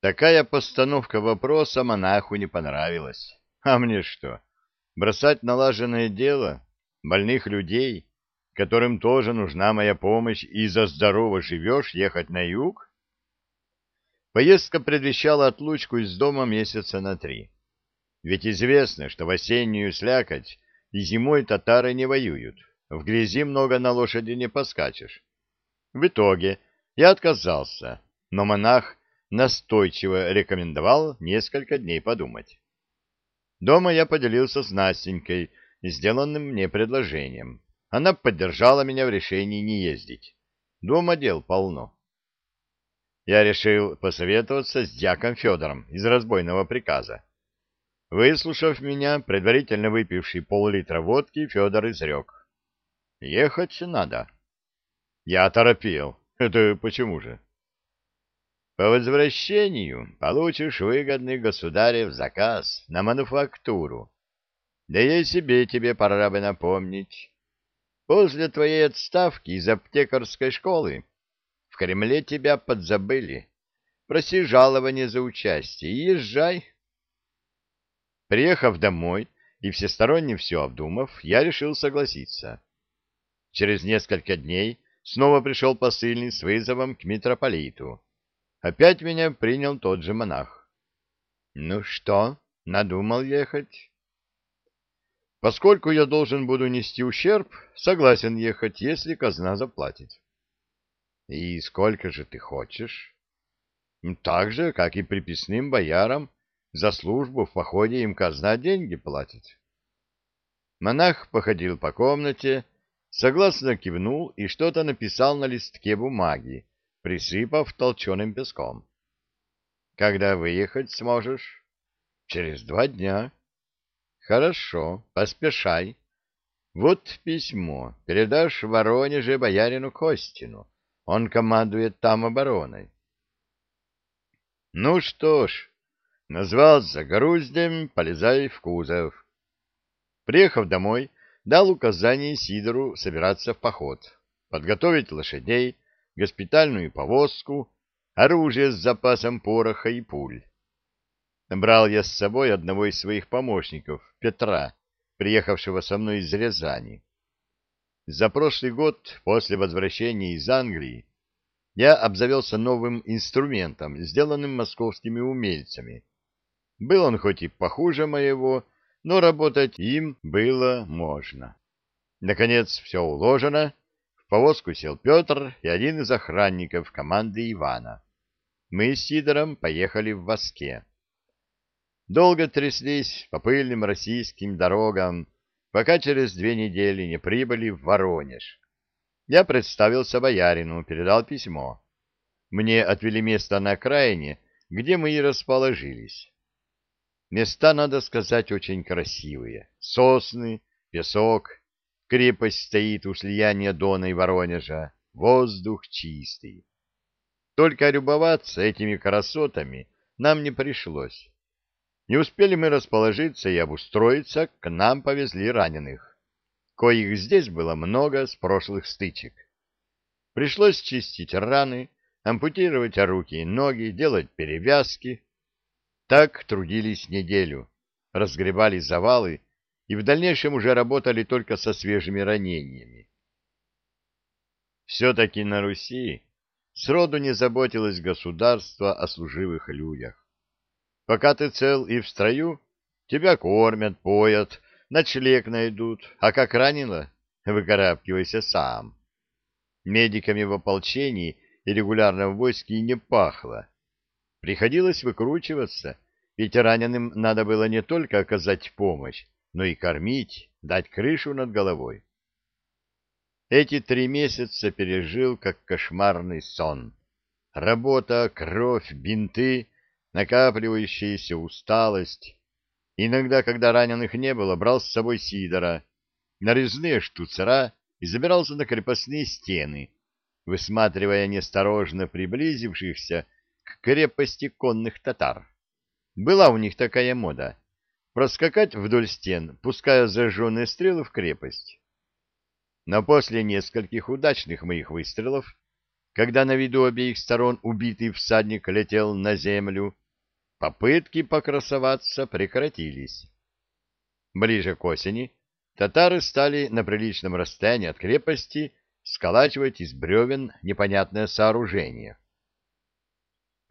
Такая постановка вопроса монаху не понравилась. А мне что, бросать налаженное дело больных людей, которым тоже нужна моя помощь, и за здорово живешь ехать на юг? Поездка предвещала отлучку из дома месяца на три. Ведь известно, что в осеннюю слякоть и зимой татары не воюют. В грязи много на лошади не поскачешь. В итоге я отказался, но монах настойчиво рекомендовал несколько дней подумать. Дома я поделился с Настенькой сделанным мне предложением. Она поддержала меня в решении не ездить. Дома дел полно. Я решил посоветоваться с дьяком Федором из разбойного приказа. Выслушав меня, предварительно выпивший пол-литра водки, Федор изрек. Ехать надо. Я торопил. Это почему же? По возвращению получишь выгодный государев заказ на мануфактуру. Да и себе тебе пора бы напомнить. После твоей отставки из аптекарской школы в Кремле тебя подзабыли. Проси жалование за участие и езжай. Приехав домой и всесторонне все обдумав, я решил согласиться. Через несколько дней снова пришел посыльный с вызовом к митрополиту. Опять меня принял тот же монах. Ну что, надумал ехать? Поскольку я должен буду нести ущерб, согласен ехать, если казна заплатит. И сколько же ты хочешь? Так же, как и приписным боярам, за службу в походе им казна деньги платит. Монах походил по комнате, согласно кивнул и что-то написал на листке бумаги, присыпав толченым песком. «Когда выехать сможешь?» «Через два дня». «Хорошо, поспешай. Вот письмо. Передашь Воронеже боярину Костину. Он командует там обороной». «Ну что ж, назвал загруздем, полезай в кузов». Приехав домой, дал указание Сидору собираться в поход, подготовить лошадей, госпитальную повозку, оружие с запасом пороха и пуль. Брал я с собой одного из своих помощников, Петра, приехавшего со мной из Рязани. За прошлый год, после возвращения из Англии, я обзавелся новым инструментом, сделанным московскими умельцами. Был он хоть и похуже моего, но работать им было можно. Наконец, все уложено, повозку сел Петр и один из охранников команды Ивана. Мы с Сидором поехали в воске. Долго тряслись по пыльным российским дорогам, пока через две недели не прибыли в Воронеж. Я представился боярину, передал письмо. Мне отвели место на окраине, где мы и расположились. Места, надо сказать, очень красивые. Сосны, песок, Крепость стоит у слияния Дона и Воронежа, воздух чистый. Только любоваться этими красотами нам не пришлось. Не успели мы расположиться и обустроиться, к нам повезли раненых, коих здесь было много с прошлых стычек. Пришлось чистить раны, ампутировать руки и ноги, делать перевязки. Так трудились неделю, разгребали завалы, и в дальнейшем уже работали только со свежими ранениями. Все-таки на Руси сроду не заботилось государство о служивых людях. Пока ты цел и в строю, тебя кормят, поят, ночлег найдут, а как ранило, выкарабкивайся сам. Медиками в ополчении и регулярном войске и не пахло. Приходилось выкручиваться, ведь раненым надо было не только оказать помощь, но и кормить, дать крышу над головой. Эти три месяца пережил как кошмарный сон. Работа, кровь, бинты, накапливающаяся усталость. Иногда, когда раненых не было, брал с собой Сидора, нарезные штуцера и забирался на крепостные стены, высматривая неосторожно приблизившихся к крепости конных татар. Была у них такая мода проскакать вдоль стен, пуская зажженные стрелы в крепость. Но после нескольких удачных моих выстрелов когда на виду обеих сторон убитый всадник летел на землю, попытки покрасоваться прекратились. Ближе к осени татары стали на приличном расстоянии от крепости сколачивать из бревен непонятное сооружение.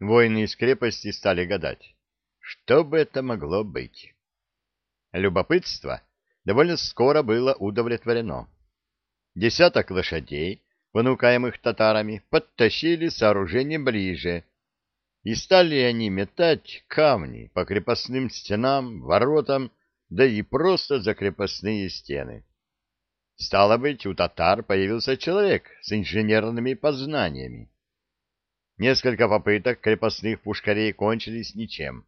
Воины из крепости стали гадать, что бы это могло быть. Любопытство довольно скоро было удовлетворено. Десяток лошадей, понукаемых татарами, подтащили сооружение ближе, и стали они метать камни по крепостным стенам, воротам, да и просто за крепостные стены. Стало быть, у татар появился человек с инженерными познаниями. Несколько попыток крепостных пушкарей кончились ничем.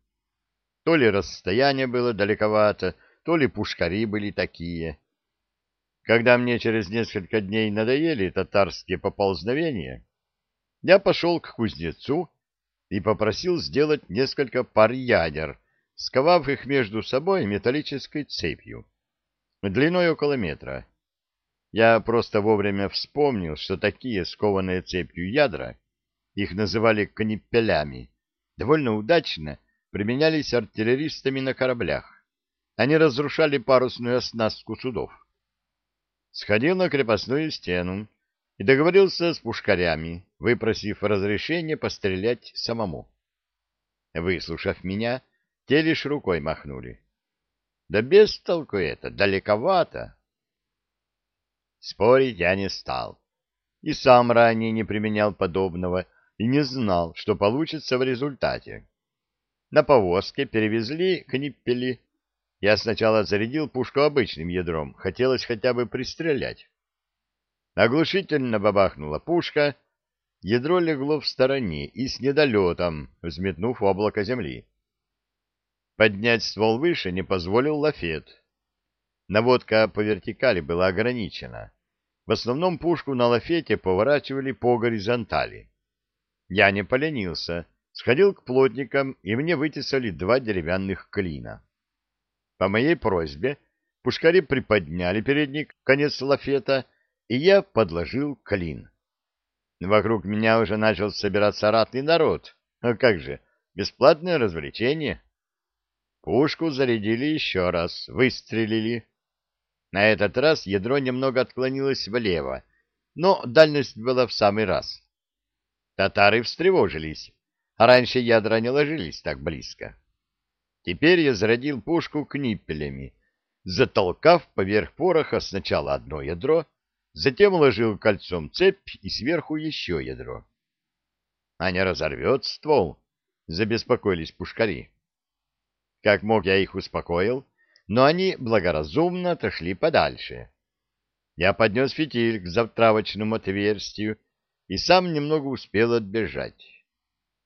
То ли расстояние было далековато, то ли пушкари были такие. Когда мне через несколько дней надоели татарские поползновения, я пошел к кузнецу и попросил сделать несколько пар ядер, сковав их между собой металлической цепью, длиной около метра. Я просто вовремя вспомнил, что такие скованные цепью ядра, их называли канипелями, довольно удачно применялись артиллеристами на кораблях. Они разрушали парусную оснастку судов. Сходил на крепостную стену и договорился с пушкарями, выпросив разрешение пострелять самому. Выслушав меня, те лишь рукой махнули. Да без толку это, далековато. Спорить я не стал. И сам ранее не применял подобного, и не знал, что получится в результате. На повозке перевезли книппели. Я сначала зарядил пушку обычным ядром, хотелось хотя бы пристрелять. Оглушительно бабахнула пушка, ядро легло в стороне и с недолетом, взметнув облако земли. Поднять ствол выше не позволил лафет. Наводка по вертикали была ограничена. В основном пушку на лафете поворачивали по горизонтали. Я не поленился, сходил к плотникам, и мне вытесали два деревянных клина. По моей просьбе пушкари приподняли передний конец лафета, и я подложил клин. Вокруг меня уже начал собираться ратный народ. А как же, бесплатное развлечение. Пушку зарядили еще раз, выстрелили. На этот раз ядро немного отклонилось влево, но дальность была в самый раз. Татары встревожились, раньше ядра не ложились так близко. Теперь я зарядил пушку книппелями, затолкав поверх пороха сначала одно ядро, затем уложил кольцом цепь и сверху еще ядро. — А не разорвет ствол? — забеспокоились пушкари. Как мог, я их успокоил, но они благоразумно отошли подальше. Я поднес фитиль к затравочному отверстию и сам немного успел отбежать.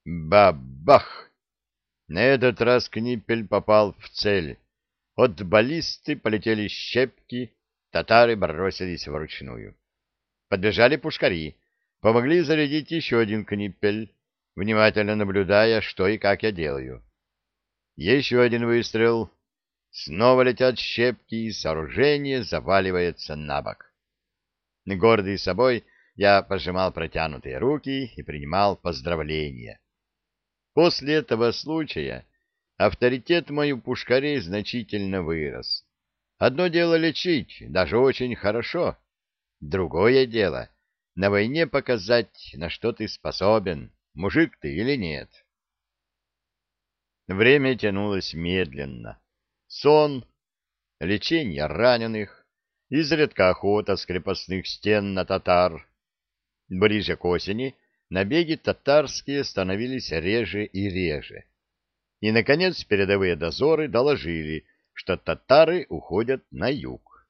Бабах! На этот раз книпель попал в цель. От баллисты полетели щепки, татары бросились вручную. Подбежали пушкари, помогли зарядить еще один книпель, внимательно наблюдая, что и как я делаю. Еще один выстрел. Снова летят щепки, и сооружение заваливается на бок. Гордый собой, я пожимал протянутые руки и принимал поздравления. После этого случая авторитет мой у пушкарей значительно вырос. Одно дело лечить, даже очень хорошо. Другое дело — на войне показать, на что ты способен, мужик ты или нет. Время тянулось медленно. Сон, лечение раненых, изредка охота с крепостных стен на татар. Ближе к осени — набеги татарские становились реже и реже. И, наконец, передовые дозоры доложили, что татары уходят на юг.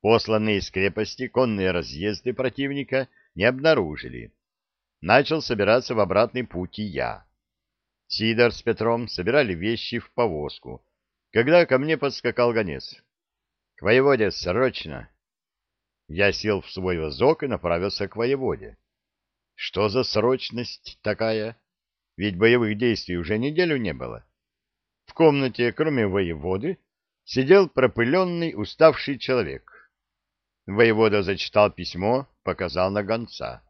Посланные из крепости конные разъезды противника не обнаружили. Начал собираться в обратный путь и я. Сидор с Петром собирали вещи в повозку, когда ко мне подскакал гонец. — К воеводе срочно! Я сел в свой вазок и направился к воеводе. Что за срочность такая? Ведь боевых действий уже неделю не было. В комнате, кроме воеводы, сидел пропыленный, уставший человек. Воевода зачитал письмо, показал на гонца.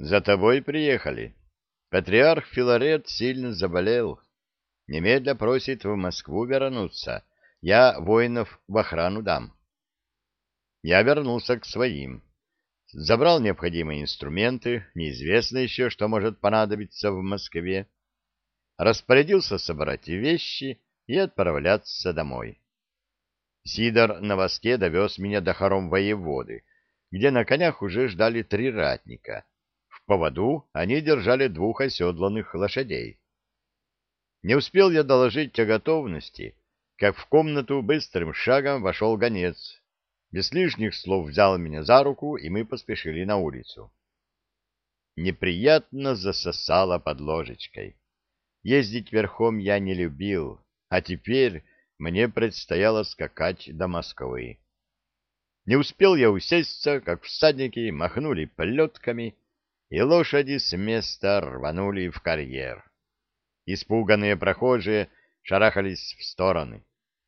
За тобой приехали. Патриарх Филарет сильно заболел. Немедля просит в Москву вернуться. Я воинов в охрану дам. Я вернулся к своим. Забрал необходимые инструменты, неизвестно еще, что может понадобиться в Москве. Распорядился собрать вещи и отправляться домой. Сидор на воске довез меня до хором воеводы, где на конях уже ждали три ратника. В поводу они держали двух оседланных лошадей. Не успел я доложить о готовности, как в комнату быстрым шагом вошел гонец. Без лишних слов взял меня за руку, и мы поспешили на улицу. Неприятно засосало под ложечкой. Ездить верхом я не любил, а теперь мне предстояло скакать до Москвы. Не успел я усесться, как всадники махнули плетками, и лошади с места рванули в карьер. Испуганные прохожие шарахались в стороны.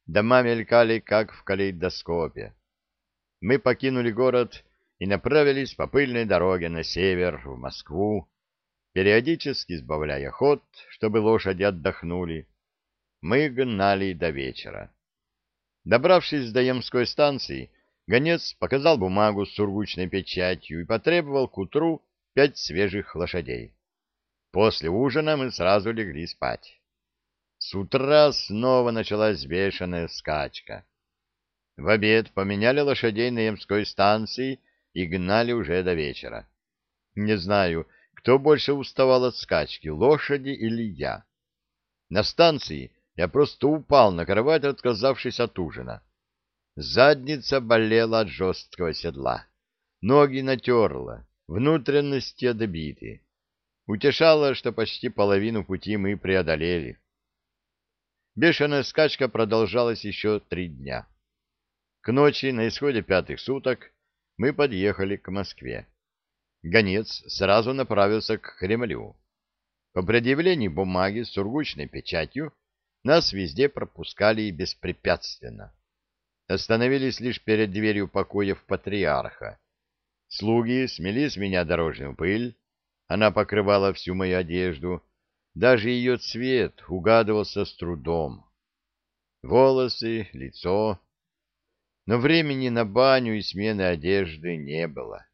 Дома мелькали, как в калейдоскопе. Мы покинули город и направились по пыльной дороге на север, в Москву, периодически сбавляя ход, чтобы лошади отдохнули. Мы гнали до вечера. Добравшись до Ямской станции, гонец показал бумагу с сургучной печатью и потребовал к утру пять свежих лошадей. После ужина мы сразу легли спать. С утра снова началась бешеная скачка. В обед поменяли лошадей на Ямской станции и гнали уже до вечера. Не знаю, кто больше уставал от скачки, лошади или я. На станции я просто упал на кровать, отказавшись от ужина. Задница болела от жесткого седла. Ноги натерла, внутренности добиты. Утешало, что почти половину пути мы преодолели. Бешеная скачка продолжалась еще три дня. К ночи, на исходе пятых суток, мы подъехали к Москве. Гонец сразу направился к Кремлю. По предъявлении бумаги с сургучной печатью нас везде пропускали беспрепятственно. Остановились лишь перед дверью покоев патриарха. Слуги смели с меня дорожную пыль, она покрывала всю мою одежду, даже ее цвет угадывался с трудом. Волосы, лицо. Но времени на баню и смены одежды не было.